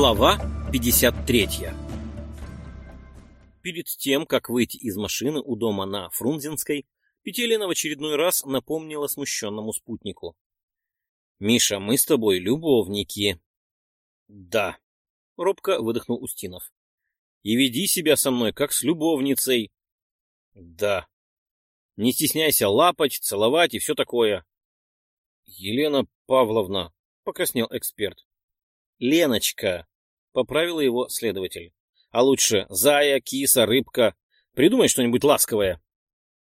Глава 53 Перед тем, как выйти из машины у дома на Фрунзенской, Петелина в очередной раз напомнила смущенному спутнику. «Миша, мы с тобой любовники». «Да», — робко выдохнул Устинов. «И веди себя со мной, как с любовницей». «Да». «Не стесняйся лапать, целовать и все такое». «Елена Павловна», — покраснел эксперт. «Леночка», — поправил его следователь. «А лучше зая, киса, рыбка. Придумай что-нибудь ласковое».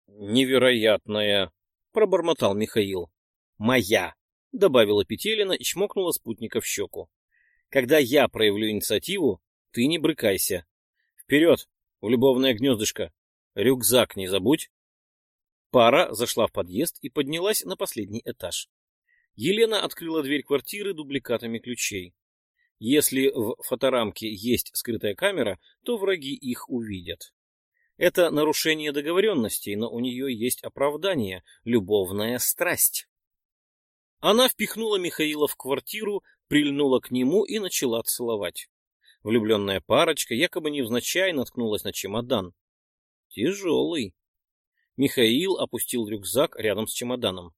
«Невероятное», — пробормотал Михаил. «Моя», — добавила Петелина и чмокнула спутника в щеку. «Когда я проявлю инициативу, ты не брыкайся. Вперед, в любовное гнездышко. Рюкзак не забудь». Пара зашла в подъезд и поднялась на последний этаж. Елена открыла дверь квартиры дубликатами ключей. Если в фоторамке есть скрытая камера, то враги их увидят. Это нарушение договоренностей, но у нее есть оправдание — любовная страсть. Она впихнула Михаила в квартиру, прильнула к нему и начала целовать. Влюбленная парочка якобы невзначай наткнулась на чемодан. Тяжелый. Михаил опустил рюкзак рядом с чемоданом.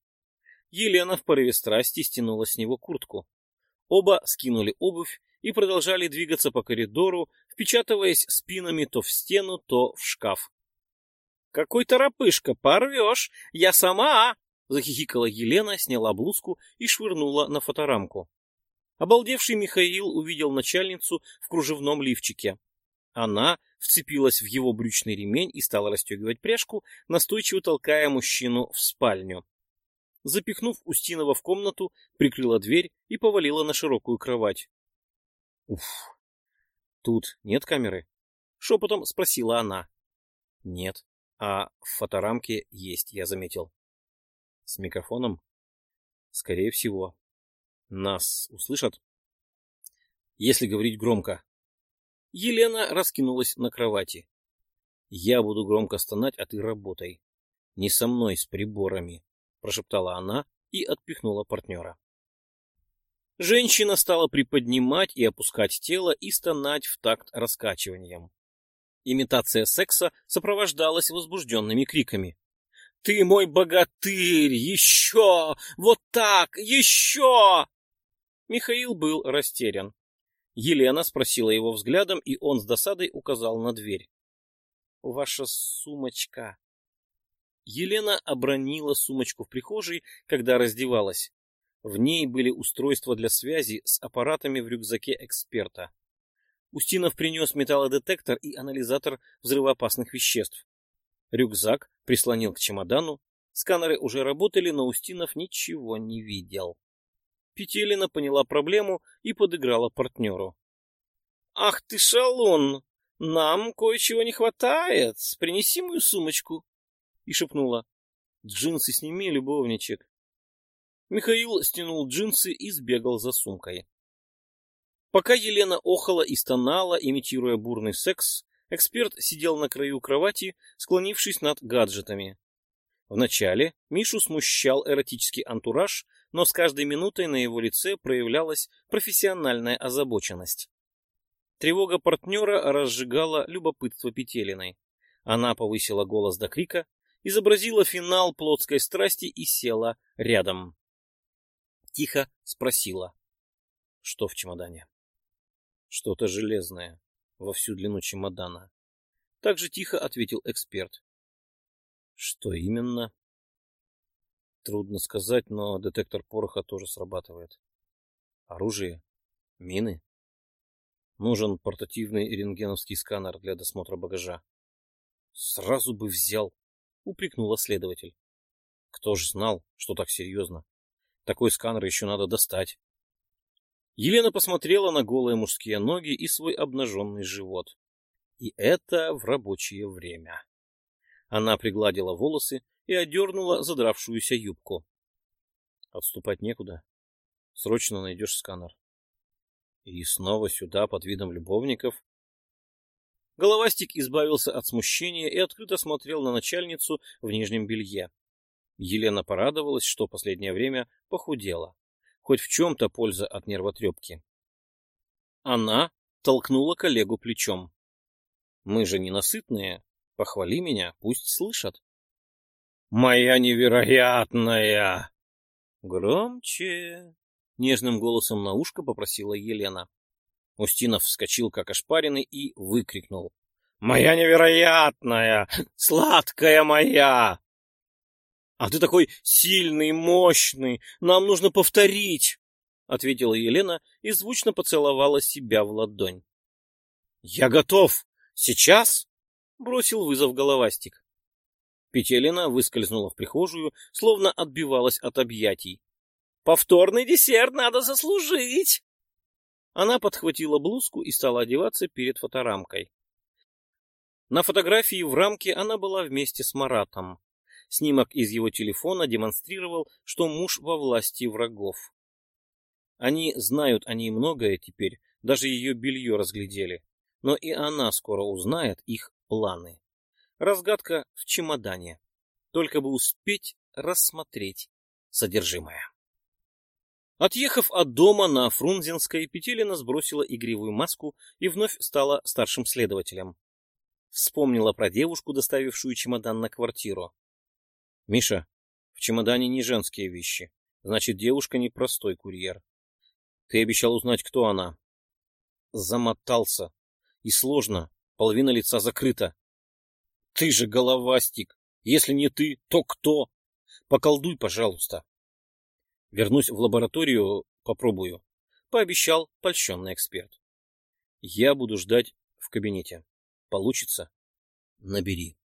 Елена в порыве страсти стянула с него куртку. Оба скинули обувь и продолжали двигаться по коридору, впечатываясь спинами то в стену, то в шкаф. — Какой торопышка, порвешь! Я сама! — захихикала Елена, сняла блузку и швырнула на фоторамку. Обалдевший Михаил увидел начальницу в кружевном лифчике. Она вцепилась в его брючный ремень и стала расстегивать пряжку, настойчиво толкая мужчину в спальню запихнув Устинова в комнату, прикрыла дверь и повалила на широкую кровать. — Уф, тут нет камеры? — шепотом спросила она. — Нет, а в фоторамке есть, я заметил. — С микрофоном? — Скорее всего. Нас услышат? — Если говорить громко. Елена раскинулась на кровати. — Я буду громко стонать, а ты работай. Не со мной, с приборами. — прошептала она и отпихнула партнера. Женщина стала приподнимать и опускать тело и стонать в такт раскачиванием. Имитация секса сопровождалась возбужденными криками. «Ты мой богатырь! Еще! Вот так! Еще!» Михаил был растерян. Елена спросила его взглядом, и он с досадой указал на дверь. «Ваша сумочка», Елена обронила сумочку в прихожей, когда раздевалась. В ней были устройства для связи с аппаратами в рюкзаке эксперта. Устинов принес металлодетектор и анализатор взрывоопасных веществ. Рюкзак прислонил к чемодану. Сканеры уже работали, но Устинов ничего не видел. Петелина поняла проблему и подыграла партнеру. — Ах ты шалун! Нам кое-чего не хватает. Принеси мою сумочку и шепнула «Джинсы сними, любовничек». Михаил стянул джинсы и сбегал за сумкой. Пока Елена охала и стонала, имитируя бурный секс, эксперт сидел на краю кровати, склонившись над гаджетами. Вначале Мишу смущал эротический антураж, но с каждой минутой на его лице проявлялась профессиональная озабоченность. Тревога партнера разжигала любопытство Петелиной. Она повысила голос до крика, изобразила финал плотской страсти и села рядом. Тихо спросила. Что в чемодане? Что-то железное во всю длину чемодана. Так же тихо ответил эксперт. Что именно? Трудно сказать, но детектор пороха тоже срабатывает. Оружие? Мины? Нужен портативный рентгеновский сканер для досмотра багажа. Сразу бы взял, — упрекнула следователь. Кто же знал, что так серьезно? Такой сканер еще надо достать. Елена посмотрела на голые мужские ноги и свой обнаженный живот. И это в рабочее время. Она пригладила волосы и одернула задравшуюся юбку. Отступать некуда. Срочно найдешь сканер. И снова сюда под видом любовников Головастик избавился от смущения и открыто смотрел на начальницу в нижнем белье. Елена порадовалась, что последнее время похудела. Хоть в чем-то польза от нервотрепки. Она толкнула коллегу плечом. Мы же ненасытные. Похвали меня, пусть слышат. Моя невероятная! Громче! Нежным голосом на ушко попросила Елена. Устинов вскочил, как ошпаренный, и выкрикнул. «Моя невероятная! Сладкая моя!» «А ты такой сильный, мощный! Нам нужно повторить!» — ответила Елена и звучно поцеловала себя в ладонь. «Я готов! Сейчас?» — бросил вызов головастик. Петелина выскользнула в прихожую, словно отбивалась от объятий. «Повторный десерт надо заслужить!» Она подхватила блузку и стала одеваться перед фоторамкой. На фотографии в рамке она была вместе с Маратом. Снимок из его телефона демонстрировал, что муж во власти врагов. Они знают о ней многое теперь, даже ее белье разглядели. Но и она скоро узнает их планы. Разгадка в чемодане. Только бы успеть рассмотреть содержимое. Отъехав от дома на Фрунзенской, Петелина сбросила игривую маску и вновь стала старшим следователем. Вспомнила про девушку, доставившую чемодан на квартиру. «Миша, в чемодане не женские вещи. Значит, девушка не простой курьер. Ты обещал узнать, кто она». Замотался. И сложно. Половина лица закрыта. «Ты же головастик! Если не ты, то кто? Поколдуй, пожалуйста!» Вернусь в лабораторию, попробую. Пообещал польщенный эксперт. Я буду ждать в кабинете. Получится? Набери.